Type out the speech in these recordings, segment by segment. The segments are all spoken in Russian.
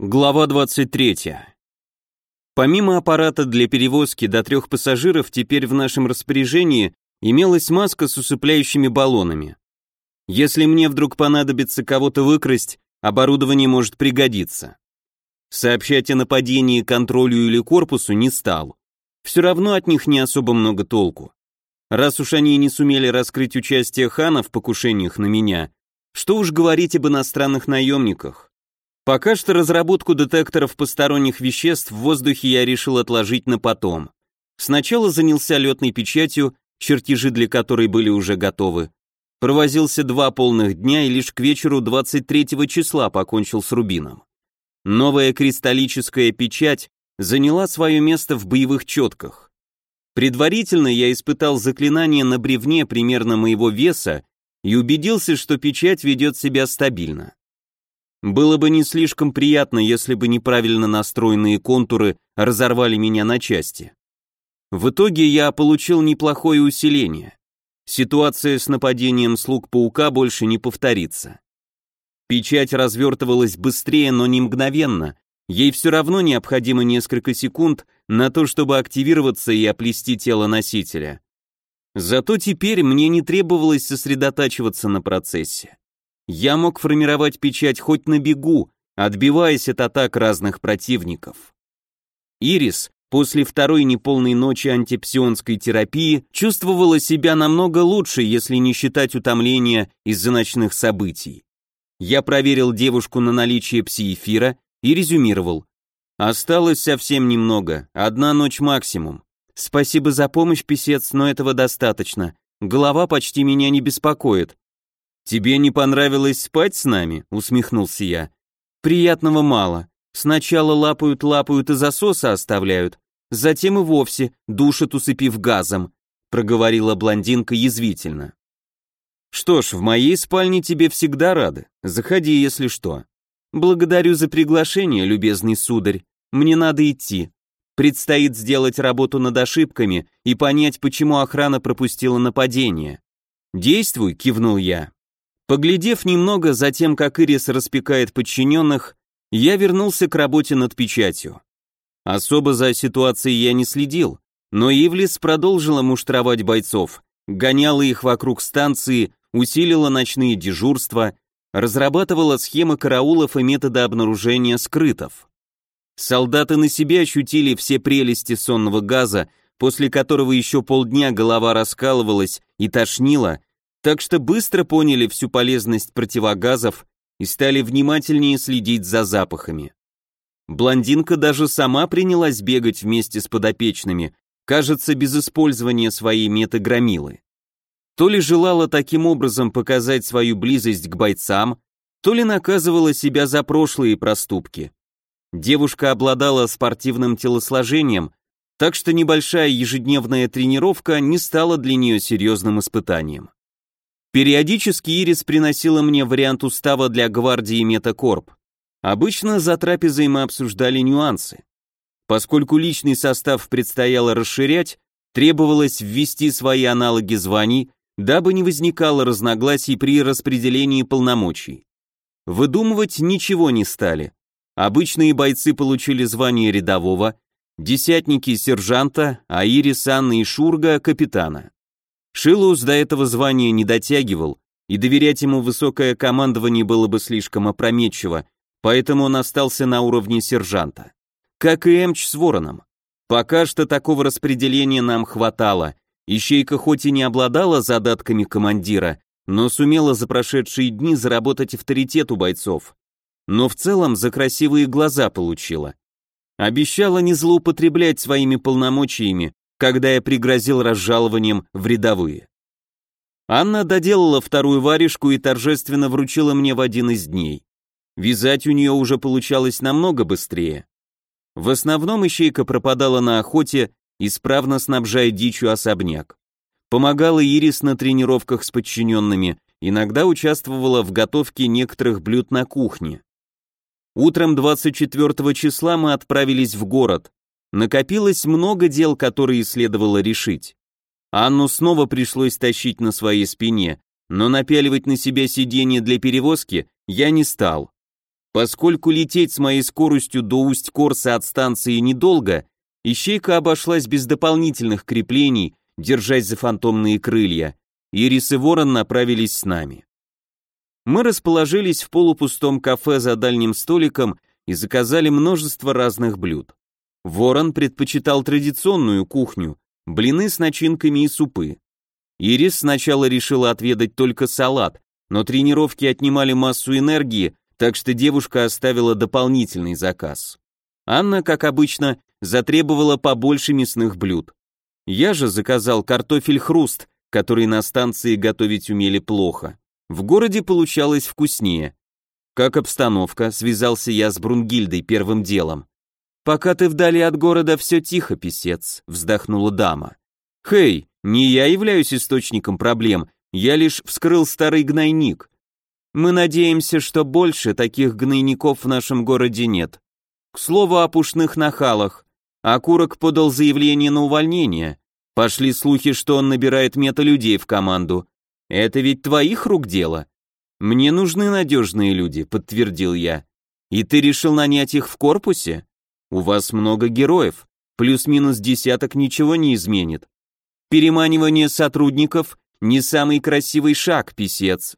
Глава 23. Помимо аппарата для перевозки до трех пассажиров, теперь в нашем распоряжении имелась маска с усыпляющими баллонами. Если мне вдруг понадобится кого-то выкрасть, оборудование может пригодиться. Сообщать о нападении контролю или корпусу не стал. Все равно от них не особо много толку. Раз уж они не сумели раскрыть участие хана в покушениях на меня, что уж говорить об иностранных наемниках. Пока что разработку детекторов посторонних веществ в воздухе я решил отложить на потом. Сначала занялся летной печатью, чертежи для которой были уже готовы. Провозился два полных дня и лишь к вечеру 23 числа покончил с рубином. Новая кристаллическая печать заняла свое место в боевых четках. Предварительно я испытал заклинание на бревне примерно моего веса и убедился, что печать ведет себя стабильно. Было бы не слишком приятно, если бы неправильно настроенные контуры разорвали меня на части. В итоге я получил неплохое усиление. Ситуация с нападением слуг паука больше не повторится. Печать развертывалась быстрее, но не мгновенно. Ей все равно необходимо несколько секунд на то, чтобы активироваться и оплести тело носителя. Зато теперь мне не требовалось сосредотачиваться на процессе. Я мог формировать печать хоть на бегу, отбиваясь от атак разных противников. Ирис после второй неполной ночи антипсионской терапии чувствовала себя намного лучше, если не считать утомления из-за ночных событий. Я проверил девушку на наличие псиэфира и резюмировал. Осталось совсем немного, одна ночь максимум. Спасибо за помощь, писец, но этого достаточно. Голова почти меня не беспокоит. Тебе не понравилось спать с нами? усмехнулся я. Приятного мало. Сначала лапают-лапают и засоса оставляют, затем и вовсе душат, усыпив газом, проговорила блондинка язвительно. Что ж, в моей спальне тебе всегда рады. Заходи, если что. Благодарю за приглашение, любезный сударь. Мне надо идти. Предстоит сделать работу над ошибками и понять, почему охрана пропустила нападение. Действуй, кивнул я. Поглядев немного за тем, как Ирис распекает подчиненных, я вернулся к работе над печатью. Особо за ситуацией я не следил, но Ивлис продолжила муштровать бойцов, гоняла их вокруг станции, усилила ночные дежурства, разрабатывала схемы караулов и методы обнаружения скрытов. Солдаты на себе ощутили все прелести сонного газа, после которого еще полдня голова раскалывалась и тошнила, так что быстро поняли всю полезность противогазов и стали внимательнее следить за запахами. Блондинка даже сама принялась бегать вместе с подопечными, кажется, без использования своей метагромилы то ли желала таким образом показать свою близость к бойцам, то ли наказывала себя за прошлые проступки. Девушка обладала спортивным телосложением, так что небольшая ежедневная тренировка не стала для нее серьезным испытанием. Периодически Ирис приносила мне вариант устава для гвардии Метакорп. Обычно за трапезой мы обсуждали нюансы. Поскольку личный состав предстояло расширять, требовалось ввести свои аналоги званий дабы не возникало разногласий при распределении полномочий. Выдумывать ничего не стали. Обычные бойцы получили звание рядового, десятники сержанта, а Ирис, Анна и Шурга – капитана. Шилус до этого звания не дотягивал, и доверять ему высокое командование было бы слишком опрометчиво, поэтому он остался на уровне сержанта. Как и Эмч с Вороном. Пока что такого распределения нам хватало, Ищейка хоть и не обладала задатками командира, но сумела за прошедшие дни заработать авторитет у бойцов. Но в целом за красивые глаза получила. Обещала не злоупотреблять своими полномочиями, когда я пригрозил разжалованием в рядовые. Анна доделала вторую варежку и торжественно вручила мне в один из дней. Вязать у нее уже получалось намного быстрее. В основном ищейка пропадала на охоте исправно снабжая дичью особняк. Помогала Ирис на тренировках с подчиненными, иногда участвовала в готовке некоторых блюд на кухне. Утром 24 числа мы отправились в город. Накопилось много дел, которые следовало решить. Анну снова пришлось тащить на своей спине, но напяливать на себя сиденье для перевозки я не стал. Поскольку лететь с моей скоростью до Усть-Корса от станции недолго, ищейка обошлась без дополнительных креплений, держась за фантомные крылья. Ирис и Ворон направились с нами. Мы расположились в полупустом кафе за дальним столиком и заказали множество разных блюд. Ворон предпочитал традиционную кухню, блины с начинками и супы. Ирис сначала решила отведать только салат, но тренировки отнимали массу энергии, так что девушка оставила дополнительный заказ. Анна, как обычно, затребовала побольше мясных блюд. Я же заказал картофель-хруст, который на станции готовить умели плохо. В городе получалось вкуснее. Как обстановка, связался я с Брунгильдой первым делом. «Пока ты вдали от города, все тихо, писец», — вздохнула дама. «Хей, не я являюсь источником проблем, я лишь вскрыл старый гнойник. Мы надеемся, что больше таких гнойников в нашем городе нет. К слову о пушных нахалах. Акурок подал заявление на увольнение. Пошли слухи, что он набирает мета-людей в команду. Это ведь твоих рук дело. Мне нужны надежные люди, подтвердил я. И ты решил нанять их в корпусе? У вас много героев, плюс-минус десяток ничего не изменит. Переманивание сотрудников – не самый красивый шаг, писец.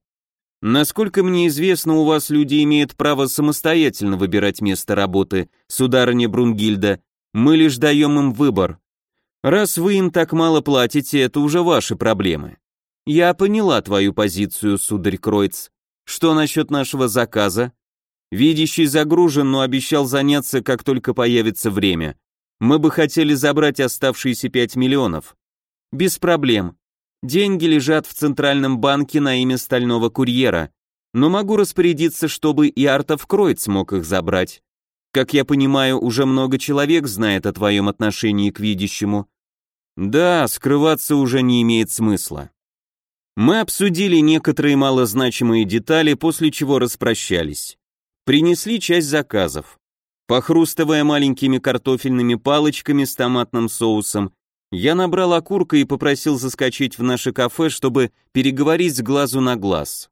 Насколько мне известно, у вас люди имеют право самостоятельно выбирать место работы, сударыня Брунгильда. Мы лишь даем им выбор. Раз вы им так мало платите, это уже ваши проблемы. Я поняла твою позицию, сударь Кройц. Что насчет нашего заказа? Видящий загружен, но обещал заняться, как только появится время. Мы бы хотели забрать оставшиеся 5 миллионов. Без проблем. Деньги лежат в Центральном банке на имя Стального Курьера, но могу распорядиться, чтобы и Артов Кройц мог их забрать. Как я понимаю, уже много человек знает о твоем отношении к видящему. Да, скрываться уже не имеет смысла. Мы обсудили некоторые малозначимые детали, после чего распрощались. Принесли часть заказов. Похрустывая маленькими картофельными палочками с томатным соусом, я набрал окурка и попросил заскочить в наше кафе, чтобы переговорить с глазу на глаз.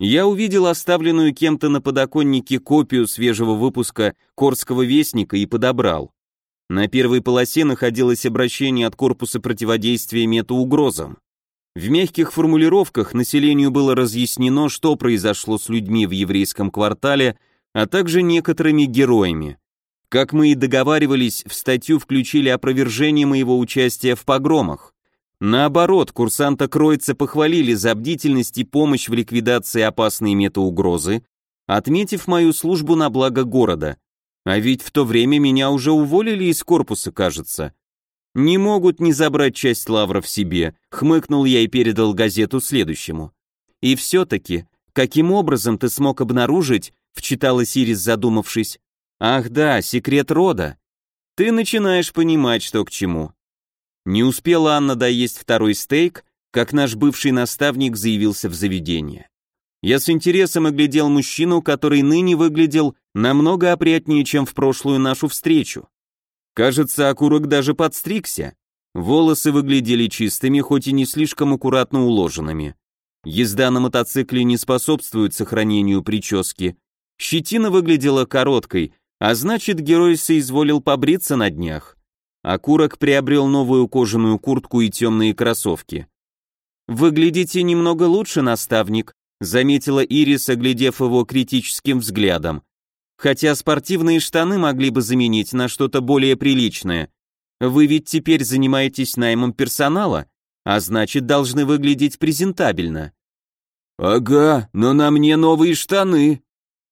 Я увидел оставленную кем-то на подоконнике копию свежего выпуска Корского вестника и подобрал. На первой полосе находилось обращение от корпуса противодействия метаугрозам. В мягких формулировках населению было разъяснено, что произошло с людьми в еврейском квартале, а также некоторыми героями. Как мы и договаривались, в статью включили опровержение моего участия в погромах. Наоборот, курсанта Кройца похвалили за бдительность и помощь в ликвидации опасной метаугрозы, отметив мою службу на благо города. А ведь в то время меня уже уволили из корпуса, кажется. «Не могут не забрать часть лавров себе», — хмыкнул я и передал газету следующему. «И все-таки, каким образом ты смог обнаружить», — вчитала Сирис, задумавшись, «Ах да, секрет рода. Ты начинаешь понимать, что к чему». Не успела Анна доесть второй стейк, как наш бывший наставник заявился в заведение. Я с интересом оглядел мужчину, который ныне выглядел намного опрятнее, чем в прошлую нашу встречу. Кажется, окурок даже подстригся. Волосы выглядели чистыми, хоть и не слишком аккуратно уложенными. Езда на мотоцикле не способствует сохранению прически. Щетина выглядела короткой, а значит, герой соизволил побриться на днях. Окурок приобрел новую кожаную куртку и темные кроссовки. «Выглядите немного лучше, наставник», заметила Ирис, оглядев его критическим взглядом хотя спортивные штаны могли бы заменить на что-то более приличное. Вы ведь теперь занимаетесь наймом персонала, а значит, должны выглядеть презентабельно. Ага, но на мне новые штаны.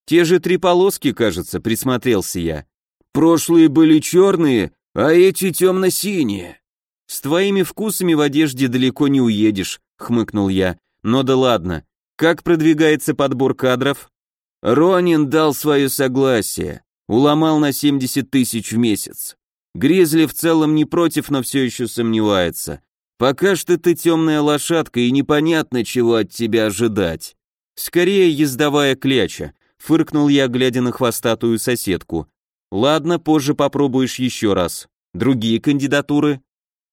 Те же три полоски, кажется, присмотрелся я. Прошлые были черные, а эти темно-синие. С твоими вкусами в одежде далеко не уедешь, хмыкнул я. Но да ладно. Как продвигается подбор кадров? Ронин дал свое согласие, уломал на 70 тысяч в месяц. Гризли в целом не против, но все еще сомневается. Пока что ты темная лошадка, и непонятно, чего от тебя ожидать. Скорее ездовая кляча, фыркнул я, глядя на хвостатую соседку. Ладно, позже попробуешь еще раз. Другие кандидатуры?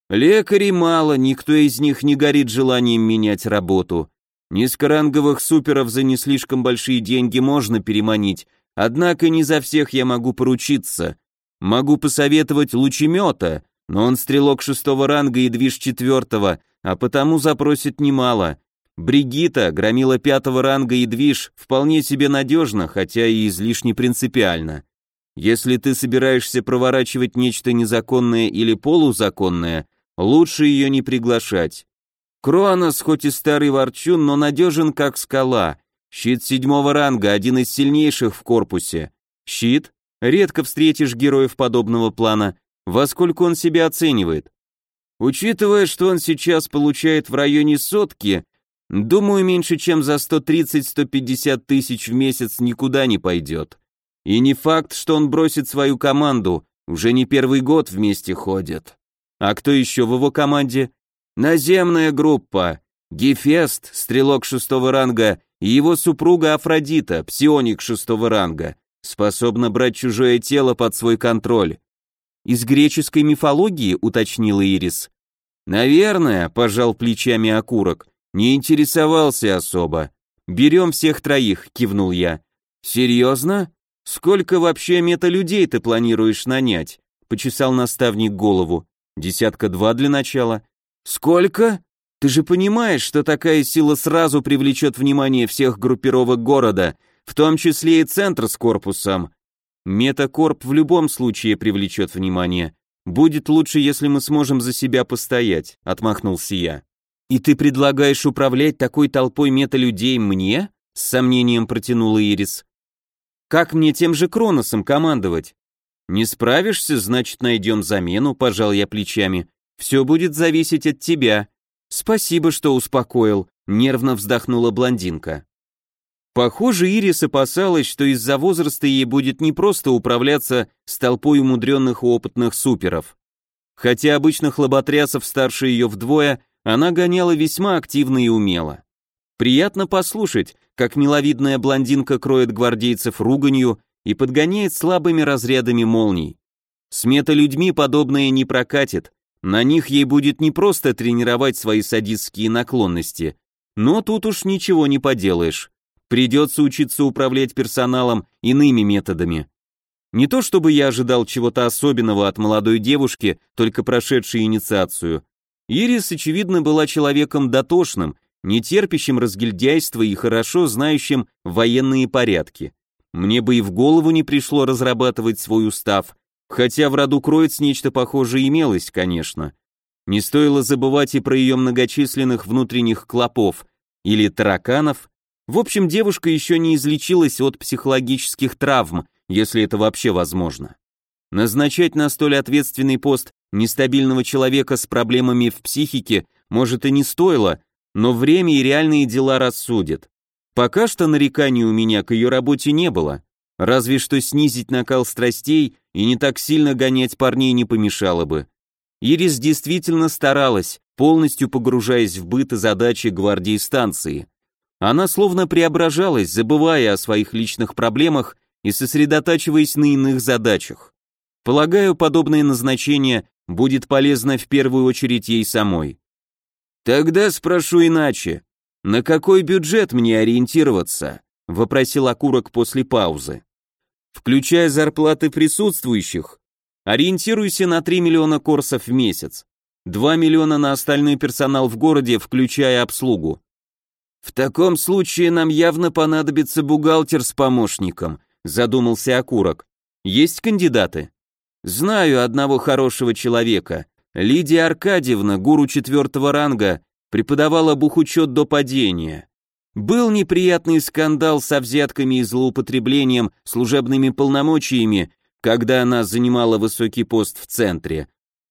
Лекарей мало, никто из них не горит желанием менять работу. Низкоранговых суперов за не слишком большие деньги можно переманить, Однако не за всех я могу поручиться. Могу посоветовать лучемета, но он стрелок шестого ранга и движ четвертого, а потому запросит немало. Бригита, громила пятого ранга и движ, вполне себе надежно, хотя и излишне принципиально. Если ты собираешься проворачивать нечто незаконное или полузаконное, лучше ее не приглашать. Кронос хоть и старый ворчун, но надежен как скала, Щит седьмого ранга, один из сильнейших в корпусе. Щит? Редко встретишь героев подобного плана. Во сколько он себя оценивает? Учитывая, что он сейчас получает в районе сотки, думаю, меньше чем за 130-150 тысяч в месяц никуда не пойдет. И не факт, что он бросит свою команду, уже не первый год вместе ходят. А кто еще в его команде? Наземная группа. Гефест, стрелок шестого ранга, и его супруга Афродита, псионик шестого ранга, способна брать чужое тело под свой контроль. Из греческой мифологии, уточнила Ирис. Наверное, пожал плечами окурок, не интересовался особо. Берем всех троих, кивнул я. Серьезно? Сколько вообще мета-людей ты планируешь нанять? Почесал наставник голову. Десятка два для начала. Сколько? Ты же понимаешь, что такая сила сразу привлечет внимание всех группировок города, в том числе и центр с корпусом. Метакорп в любом случае привлечет внимание. Будет лучше, если мы сможем за себя постоять, отмахнулся я. И ты предлагаешь управлять такой толпой мета-людей мне? С сомнением протянула Ирис. Как мне тем же Кроносом командовать? Не справишься, значит, найдем замену, пожал я плечами. Все будет зависеть от тебя. «Спасибо, что успокоил», — нервно вздохнула блондинка. Похоже, Ирис опасалась, что из-за возраста ей будет непросто управляться с толпой умудренных опытных суперов. Хотя обычных лоботрясов старше ее вдвое, она гоняла весьма активно и умело. Приятно послушать, как миловидная блондинка кроет гвардейцев руганью и подгоняет слабыми разрядами молний. С мета-людьми подобное не прокатит, на них ей будет не просто тренировать свои садистские наклонности, но тут уж ничего не поделаешь. Придется учиться управлять персоналом иными методами. Не то чтобы я ожидал чего-то особенного от молодой девушки, только прошедшей инициацию. Ирис, очевидно, была человеком дотошным, не терпящим разгильдяйства и хорошо знающим военные порядки. Мне бы и в голову не пришло разрабатывать свой устав, Хотя в роду Кроиц нечто похожее имелось, конечно. Не стоило забывать и про ее многочисленных внутренних клопов или тараканов. В общем, девушка еще не излечилась от психологических травм, если это вообще возможно. Назначать на столь ответственный пост нестабильного человека с проблемами в психике может и не стоило, но время и реальные дела рассудят. Пока что нареканий у меня к ее работе не было, разве что снизить накал страстей и не так сильно гонять парней не помешало бы. Ирис действительно старалась, полностью погружаясь в быт и задачи гвардии станции. Она словно преображалась, забывая о своих личных проблемах и сосредотачиваясь на иных задачах. Полагаю, подобное назначение будет полезно в первую очередь ей самой. Тогда спрошу иначе. На какой бюджет мне ориентироваться? вопросил окурок после паузы включая зарплаты присутствующих, ориентируйся на 3 миллиона корсов в месяц, 2 миллиона на остальной персонал в городе, включая обслугу. В таком случае нам явно понадобится бухгалтер с помощником, задумался окурок. Есть кандидаты? Знаю одного хорошего человека. Лидия Аркадьевна, гуру четвертого ранга, преподавала бухучет до падения. Был неприятный скандал со взятками и злоупотреблением служебными полномочиями, когда она занимала высокий пост в центре.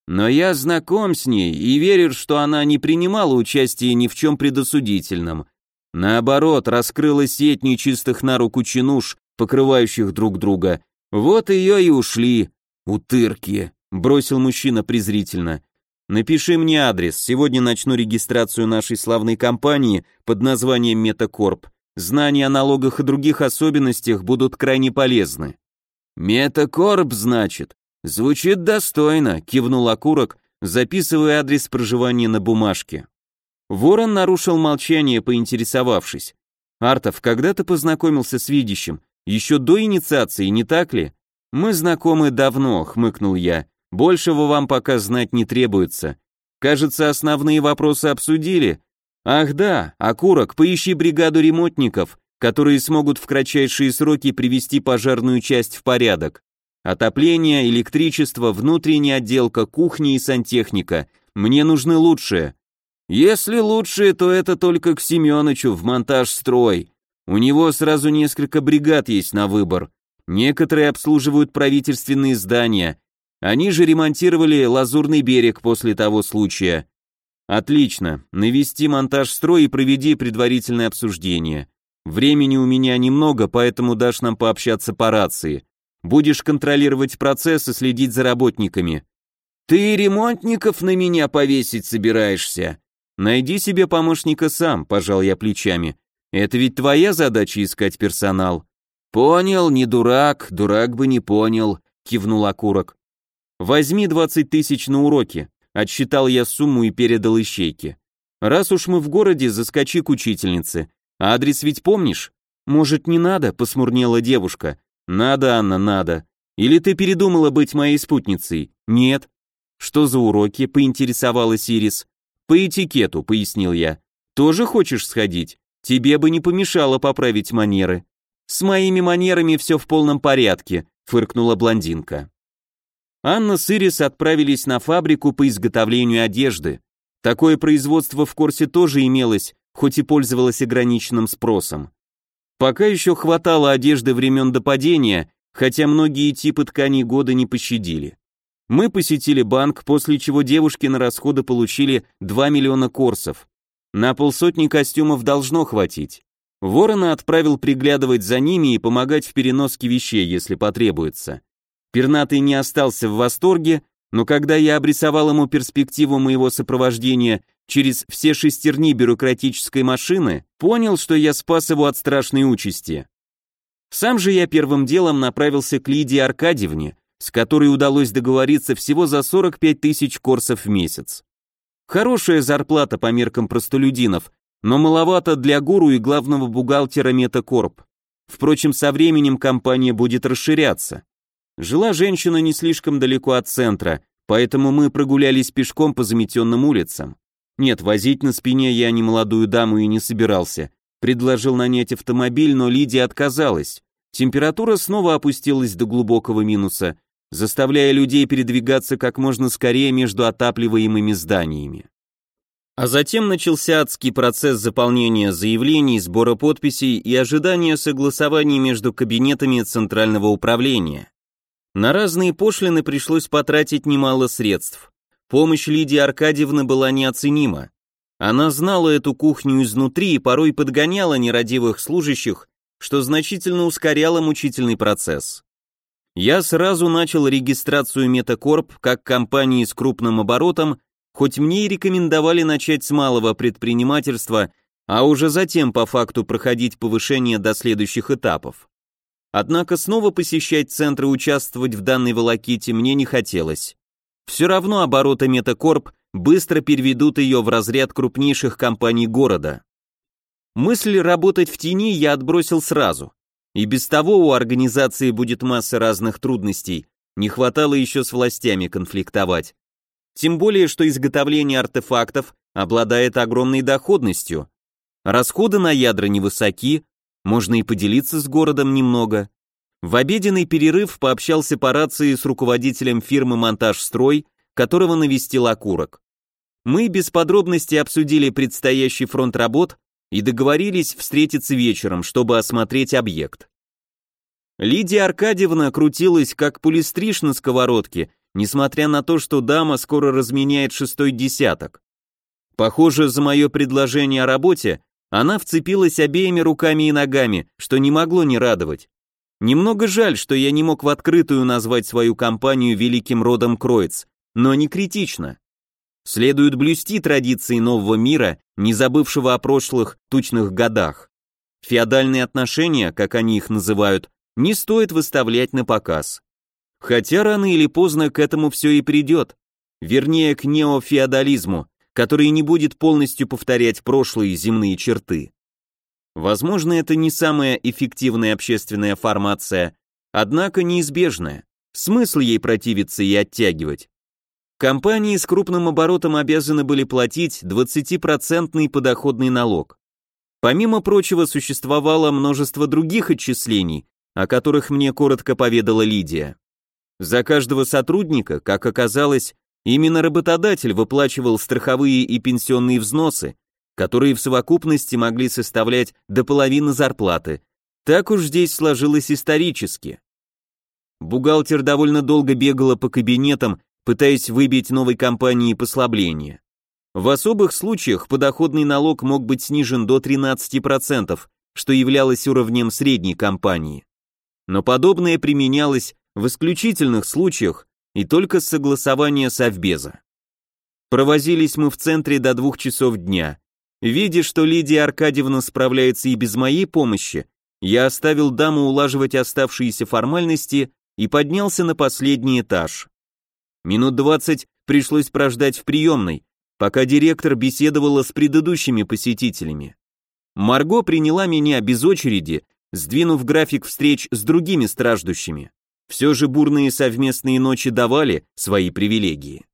Но я знаком с ней и верю, что она не принимала участия ни в чем предосудительном. Наоборот, раскрыла сеть нечистых на руку чинуш, покрывающих друг друга. Вот ее и ушли. Утырки, бросил мужчина презрительно. Напиши мне адрес, сегодня начну регистрацию нашей славной компании под названием Метакорп. Знания о налогах и других особенностях будут крайне полезны. Метакорп, значит? Звучит достойно, кивнул окурок, записывая адрес проживания на бумажке. Ворон нарушил молчание, поинтересовавшись. «Артов, когда ты познакомился с видящим? Еще до инициации, не так ли? Мы знакомы давно, хмыкнул я. Большего вам пока знать не требуется. Кажется, основные вопросы обсудили. Ах да, окурок, поищи бригаду ремонтников, которые смогут в кратчайшие сроки привести пожарную часть в порядок. Отопление, электричество, внутренняя отделка, кухня и сантехника. Мне нужны лучшие. Если лучшие, то это только к Семёнычу в монтаж-строй. У него сразу несколько бригад есть на выбор. Некоторые обслуживают правительственные здания. Они же ремонтировали Лазурный берег после того случая. Отлично. Навести монтаж-строй и проведи предварительное обсуждение. Времени у меня немного, поэтому дашь нам пообщаться по рации. Будешь контролировать процесс и следить за работниками. Ты ремонтников на меня повесить собираешься? Найди себе помощника сам, пожал я плечами. Это ведь твоя задача искать персонал. Понял, не дурак, дурак бы не понял, кивнул окурок. Возьми 20 тысяч на уроки. Отсчитал я сумму и передал ищейке. Раз уж мы в городе, заскочи к учительнице. Адрес ведь помнишь? Может, не надо, посмурнела девушка. Надо, Анна, надо. Или ты передумала быть моей спутницей? Нет. Что за уроки? поинтересовалась Ирис. По этикету, пояснил я. Тоже хочешь сходить? Тебе бы не помешало поправить манеры. С моими манерами все в полном порядке, фыркнула блондинка. Анна с Ирис отправились на фабрику по изготовлению одежды. Такое производство в Корсе тоже имелось, хоть и пользовалась ограниченным спросом. Пока еще хватало одежды времен до падения, хотя многие типы тканей года не пощадили. Мы посетили банк, после чего девушки на расходы получили 2 миллиона корсов. На полсотни костюмов должно хватить. Ворона отправил приглядывать за ними и помогать в переноске вещей, если потребуется. Пернатый не остался в восторге, но когда я обрисовал ему перспективу моего сопровождения через все шестерни бюрократической машины, понял, что я спас его от страшной участи. Сам же я первым делом направился к Лидии Аркадьевне, с которой удалось договориться всего за 45 тысяч корсов в месяц. Хорошая зарплата по меркам простолюдинов, но маловато для гуру и главного бухгалтера Метакорп. Впрочем, со временем компания будет расширяться. Жила женщина не слишком далеко от центра, поэтому мы прогулялись пешком по заметенным улицам. Нет, возить на спине я не молодую даму и не собирался. Предложил нанять автомобиль, но Лидия отказалась. Температура снова опустилась до глубокого минуса, заставляя людей передвигаться как можно скорее между отапливаемыми зданиями. А затем начался адский процесс заполнения заявлений, сбора подписей и ожидания согласований между кабинетами Центрального управления. На разные пошлины пришлось потратить немало средств. Помощь Лидии Аркадьевны была неоценима. Она знала эту кухню изнутри и порой подгоняла нерадивых служащих, что значительно ускоряло мучительный процесс. Я сразу начал регистрацию Метакорп как компании с крупным оборотом, хоть мне и рекомендовали начать с малого предпринимательства, а уже затем по факту проходить повышение до следующих этапов. Однако снова посещать центры и участвовать в данной волоките мне не хотелось. Все равно обороты Метакорп быстро переведут ее в разряд крупнейших компаний города. Мысль работать в тени я отбросил сразу. И без того у организации будет масса разных трудностей, не хватало еще с властями конфликтовать. Тем более, что изготовление артефактов обладает огромной доходностью. Расходы на ядра невысоки, можно и поделиться с городом немного. В обеденный перерыв пообщался по рации с руководителем фирмы «Монтаж-строй», которого навестил окурок. Мы без подробностей обсудили предстоящий фронт работ и договорились встретиться вечером, чтобы осмотреть объект. Лидия Аркадьевна крутилась как пулестриж на сковородке, несмотря на то, что дама скоро разменяет шестой десяток. Похоже, за мое предложение о работе она вцепилась обеими руками и ногами, что не могло не радовать. Немного жаль, что я не мог в открытую назвать свою компанию великим родом Кроиц, но не критично. Следует блюсти традиции нового мира, не забывшего о прошлых тучных годах. Феодальные отношения, как они их называют, не стоит выставлять на показ. Хотя рано или поздно к этому все и придет. Вернее, к неофеодализму, который не будет полностью повторять прошлые земные черты. Возможно, это не самая эффективная общественная формация, однако неизбежная. Смысл ей противиться и оттягивать. Компании с крупным оборотом обязаны были платить 20% подоходный налог. Помимо прочего, существовало множество других отчислений, о которых мне коротко поведала Лидия. За каждого сотрудника, как оказалось, именно работодатель выплачивал страховые и пенсионные взносы, которые в совокупности могли составлять до половины зарплаты. Так уж здесь сложилось исторически. Бухгалтер довольно долго бегала по кабинетам, пытаясь выбить новой компании послабление. В особых случаях подоходный налог мог быть снижен до 13%, что являлось уровнем средней компании. Но подобное применялось в исключительных случаях и только с согласования Совбеза. Провозились мы в центре до двух часов дня. Видя, что Лидия Аркадьевна справляется и без моей помощи, я оставил даму улаживать оставшиеся формальности и поднялся на последний этаж. Минут двадцать пришлось прождать в приемной, пока директор беседовала с предыдущими посетителями. Марго приняла меня без очереди, сдвинув график встреч с другими страждущими. Все же бурные совместные ночи давали свои привилегии.